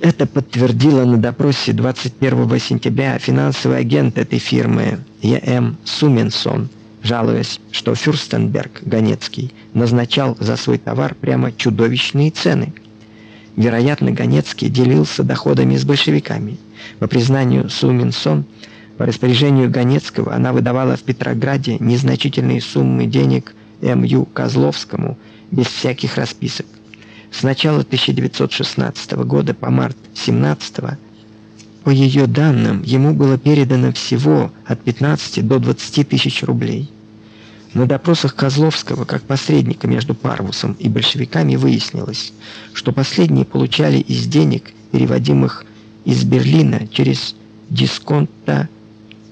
Это подтвердила на допросе 21 сентября финансовый агент этой фирмы Е.М. Суменсон, жалуясь, что Фюрстенберг Ганецкий назначал за свой товар прямо чудовищные цены. Вероятно, Ганецкий делился доходами с большевиками. По признанию Суменсон, по распоряжению Ганецкого она выдавала в Петрограде незначительные суммы денег М.Ю. Козловскому без всяких расписок. С начала 1916 года по март 17 по ее данным, ему было передано всего от 15 до 20 тысяч рублей. На допросах Козловского как посредника между Парвусом и большевиками выяснилось, что последние получали из денег, переводимых из Берлина через дисконта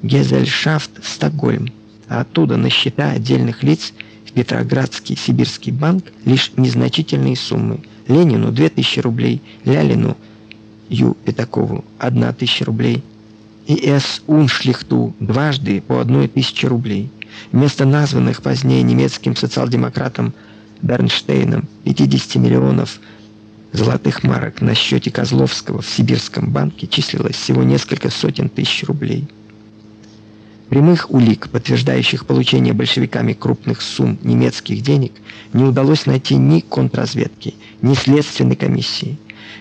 Гезельшафт Стокгольм, а оттуда на счета отдельных лиц в Петроградский Сибирский банк лишь незначительные суммы. Ленину 2000 рублей, Лялину Ю. Пятакову 1000 рублей и С. Уншлихту дважды по 1000 рублей. Вместо названных позднее немецким социал-демократом Бернштейном 50 миллионов золотых марок на счете Козловского в Сибирском банке числилось всего несколько сотен тысяч рублей. Прямых улик, подтверждающих получение большевиками крупных сумм немецких денег, не удалось найти ни контрразведки, ни следственной комиссии.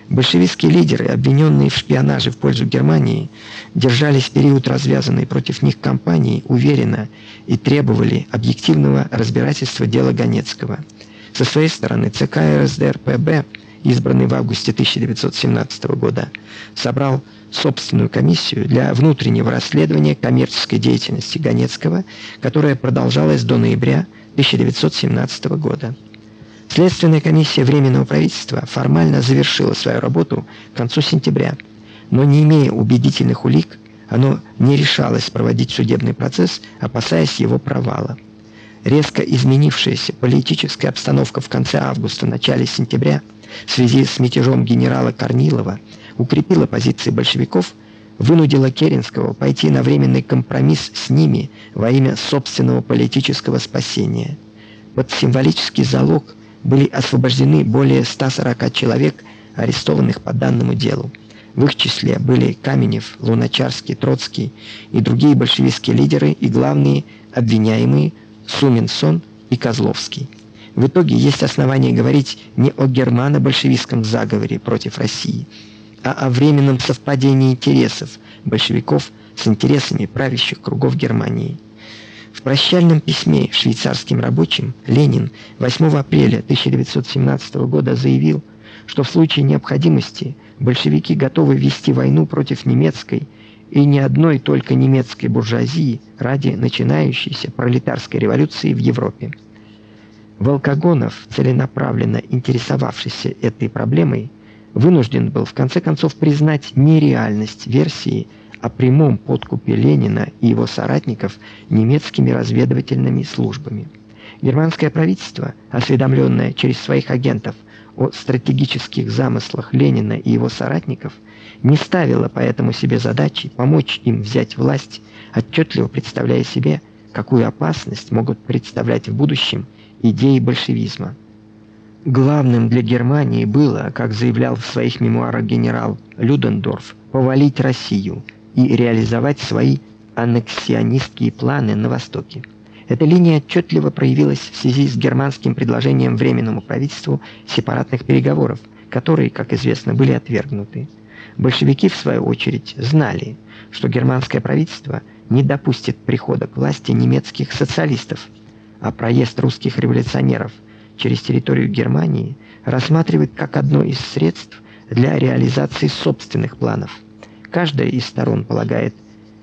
Большевистские лидеры, обвиненные в шпионаже в пользу Германии, держались в период развязанной против них кампании уверенно и требовали объективного разбирательства дела Ганецкого. Со своей стороны ЦК РСДРПб, избранный в августе 1917 года, собрал собственную комиссию для внутреннего расследования коммерческой деятельности Ганецкого, которая продолжалась до ноября 1917 года. Следственная комиссия Временного правительства формально завершила свою работу к концу сентября, но не имея убедительных улик, оно не решалось проводить судебный процесс, опасаясь его провала. Резко изменившаяся политическая обстановка в конце августа начале сентября в связи с мятежом генерала Корнилова укрепила позиции большевиков, вынудила Керенского пойти на временный компромисс с ними во имя собственного политического спасения. Под символический залог были освобождены более 140 человек, арестованных по данному делу. В их числе были Каменев, Луначарский, Троцкий и другие большевистские лидеры и главные обвиняемые Суминсон и Козловский. В итоге есть основания говорить не о германо-большевистском заговоре против России, а о временном совпадении интересов большевиков с интересами правящих кругов Германии. В прощальном письме швейцарским рабочим Ленин 8 апреля 1917 года заявил, что в случае необходимости большевики готовы вести войну против немецкой и не одной только немецкой буржуазии ради начинающейся пролетарской революции в Европе. Волкогонов, целенаправленно интересовавшийся этой проблемой, вынужден был в конце концов признать нереальность версии о прямом подкупе Ленина и его соратников немецкими разведывательными службами. Германское правительство, осведомленное через своих агентов о стратегических замыслах Ленина и его соратников, не ставило поэтому себе задачи помочь им взять власть, отчетливо представляя себе, какую опасность могут представлять в будущем идеи большевизма. Главным для Германии было, как заявлял в своих мемуарах генерал Людендорф, повалить Россию, и реализовать свои аннексионистские планы на востоке. Эта линия отчетливо проявилась в связи с германским предложением временному правительству сепаратных переговоров, которые, как известно, были отвергнуты. Большевики в свою очередь знали, что германское правительство не допустит прихода к власти немецких социалистов, а проезд русских революционеров через территорию Германии рассматривает как одно из средств для реализации собственных планов. Каждая из сторон, полагает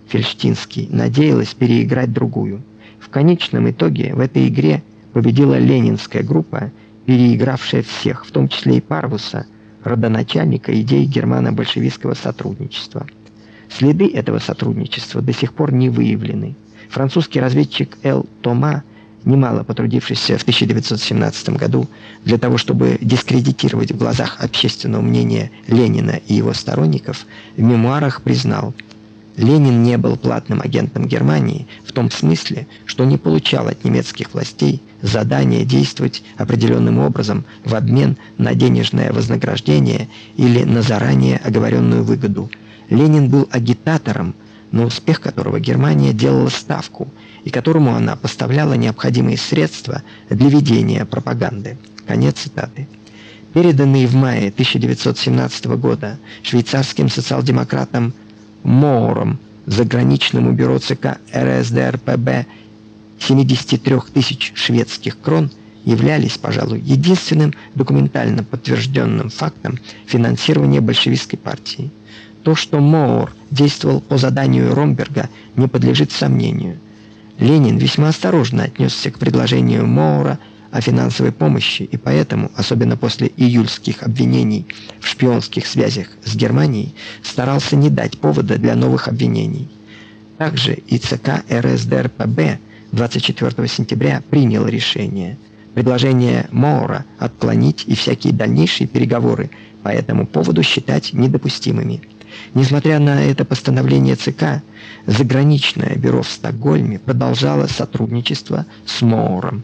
Фельштинский, надеялась переиграть другую. В конечном итоге в этой игре победила ленинская группа, переигравшая всех, в том числе и Парвуса, родоначальника идей германо-большевистского сотрудничества. Следы этого сотрудничества до сих пор не выявлены. Французский разведчик Л. Тома немало потрудившийся в 1917 году для того, чтобы дискредитировать в глазах общественного мнения Ленина и его сторонников, в мемуарах признал: Ленин не был платным агентом Германии в том смысле, что не получал от немецких властей задания действовать определенным образом в обмен на денежное вознаграждение или на заранее оговоренную выгоду. Ленин был агитатором, на успех которого Германия делала ставку и которому она поставляла необходимые средства для ведения пропаганды. Конец цитаты. Переданный в мае 1917 года швейцарским социал-демократом Моуром заграничному бюро ЦК РСДРПб 73 тысяч шведских крон являлись, пожалуй, единственным документально подтвержденным фактом финансирования большевистской партии. То, что Моур действовал по заданию Ромберга, не подлежит сомнению. Ленин весьма осторожно отнесся к предложению Моура о финансовой помощи, и поэтому, особенно после июльских обвинений в шпионских связях с Германией, старался не дать повода для новых обвинений. Также и ЦК РСДРПб 24 сентября принял решение предложение Моура отклонить и всякие дальнейшие переговоры по этому поводу считать недопустимыми. Несмотря на это постановление ЦК, заграничное бюро в Стокгольме продолжало сотрудничество с Моуром.